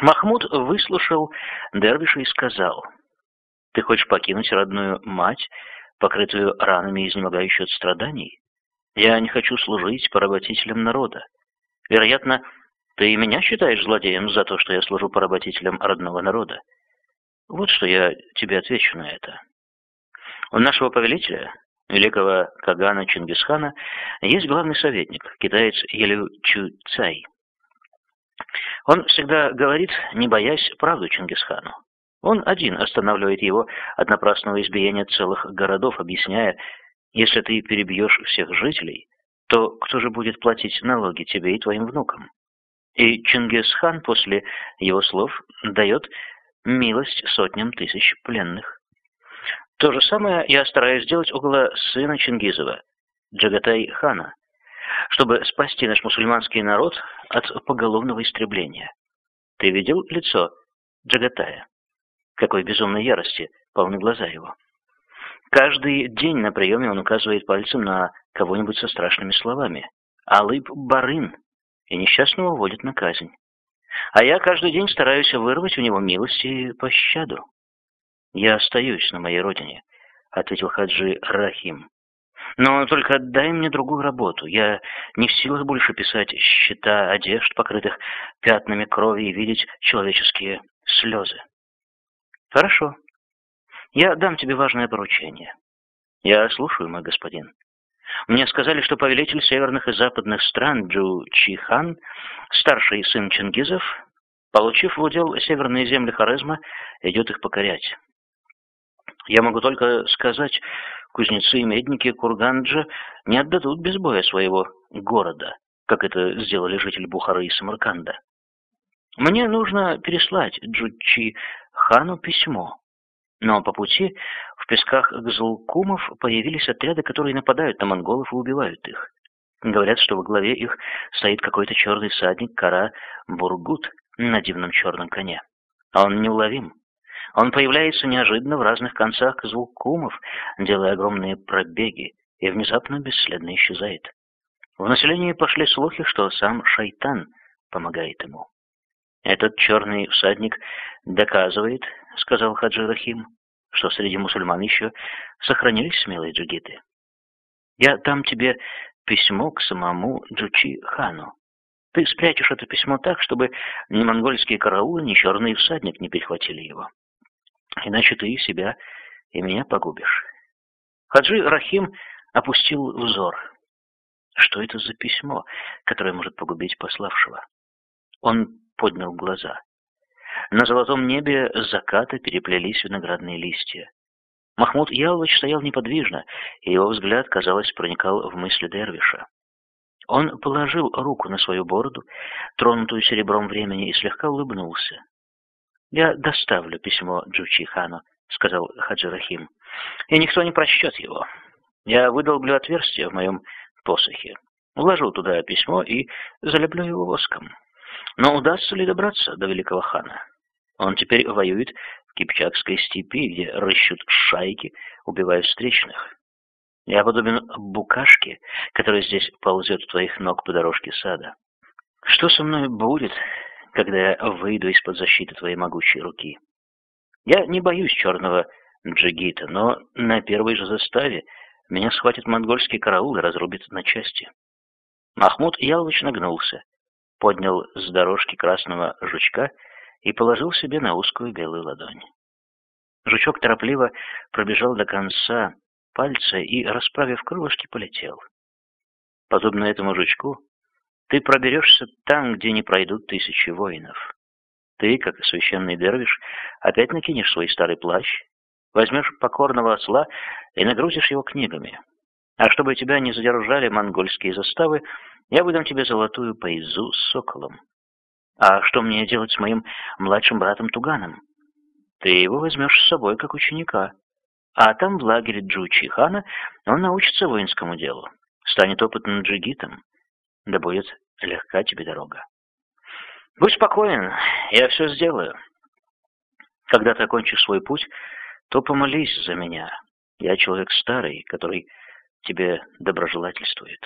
Махмуд выслушал Дервиша и сказал, «Ты хочешь покинуть родную мать, покрытую ранами и изнемогающую от страданий? Я не хочу служить поработителем народа. Вероятно, ты и меня считаешь злодеем за то, что я служу поработителем родного народа. Вот что я тебе отвечу на это. У нашего повелителя, великого Кагана Чингисхана, есть главный советник, китаец Елю Чу Цай. Он всегда говорит, не боясь, правду Чингисхану. Он один останавливает его от напрасного избиения целых городов, объясняя, если ты перебьешь всех жителей, то кто же будет платить налоги тебе и твоим внукам? И Чингисхан после его слов дает милость сотням тысяч пленных. То же самое я стараюсь сделать около сына Чингизова, Джагатай-хана, чтобы спасти наш мусульманский народ от поголовного истребления. Ты видел лицо Джагатая? Какой безумной ярости полны глаза его. Каждый день на приеме он указывает пальцем на кого-нибудь со страшными словами. Алыб Барын, и несчастного уводят на казнь. А я каждый день стараюсь вырвать у него милость и пощаду. «Я остаюсь на моей родине», — ответил Хаджи Рахим. Но только дай мне другую работу. Я не в силах больше писать счета одежд, покрытых пятнами крови, и видеть человеческие слезы. Хорошо. Я дам тебе важное поручение. Я слушаю, мой господин. Мне сказали, что повелитель северных и западных стран Джу Чихан, старший сын Чингизов, получив в удел северные земли Хорезма, идет их покорять. Я могу только сказать, кузнецы и медники Курганджа не отдадут без боя своего города, как это сделали жители Бухары и Самарканда. Мне нужно переслать Джучи хану письмо. Но по пути в песках Гзулкумов появились отряды, которые нападают на монголов и убивают их. Говорят, что во главе их стоит какой-то черный всадник Кара Бургут на дивном черном коне. А он неуловим. Он появляется неожиданно в разных концах звукумов, делая огромные пробеги, и внезапно бесследно исчезает. В населении пошли слухи, что сам шайтан помогает ему. «Этот черный всадник доказывает, — сказал Хаджи Рахим, — что среди мусульман еще сохранились смелые джигиты. Я дам тебе письмо к самому Джучи хану. Ты спрячешь это письмо так, чтобы ни монгольские караулы, ни черный всадник не перехватили его. Иначе ты и себя, и меня погубишь. Хаджи Рахим опустил взор. Что это за письмо, которое может погубить пославшего? Он поднял глаза. На золотом небе заката переплелись виноградные листья. Махмуд Ялович стоял неподвижно, и его взгляд, казалось, проникал в мысли Дервиша. Он положил руку на свою бороду, тронутую серебром времени, и слегка улыбнулся. «Я доставлю письмо Джучи хану», — сказал Хаджи Рахим, — «и никто не прочтет его. Я выдолблю отверстие в моем посохе, вложу туда письмо и залеплю его воском. Но удастся ли добраться до великого хана? Он теперь воюет в Кипчакской степи, где рыщут шайки, убивая встречных. Я подобен букашке, которая здесь ползет у твоих ног по дорожке сада. Что со мной будет, когда я выйду из-под защиты твоей могучей руки. Я не боюсь черного джигита, но на первой же заставе меня схватит монгольский караул и разрубит на части. Махмуд Ялович нагнулся, поднял с дорожки красного жучка и положил себе на узкую белую ладонь. Жучок торопливо пробежал до конца пальца и, расправив крылышки, полетел. Подобно этому жучку, ты проберешься там, где не пройдут тысячи воинов. Ты, как священный дервиш, опять накинешь свой старый плащ, возьмешь покорного осла и нагрузишь его книгами. А чтобы тебя не задержали монгольские заставы, я выдам тебе золотую поизу с соколом. А что мне делать с моим младшим братом Туганом? Ты его возьмешь с собой как ученика. А там в лагере Джучи хана он научится воинскому делу, станет опытным джигитом, да будет легка тебе дорога. Будь спокоен, я все сделаю. Когда ты окончишь свой путь, то помолись за меня. Я человек старый, который тебе доброжелательствует.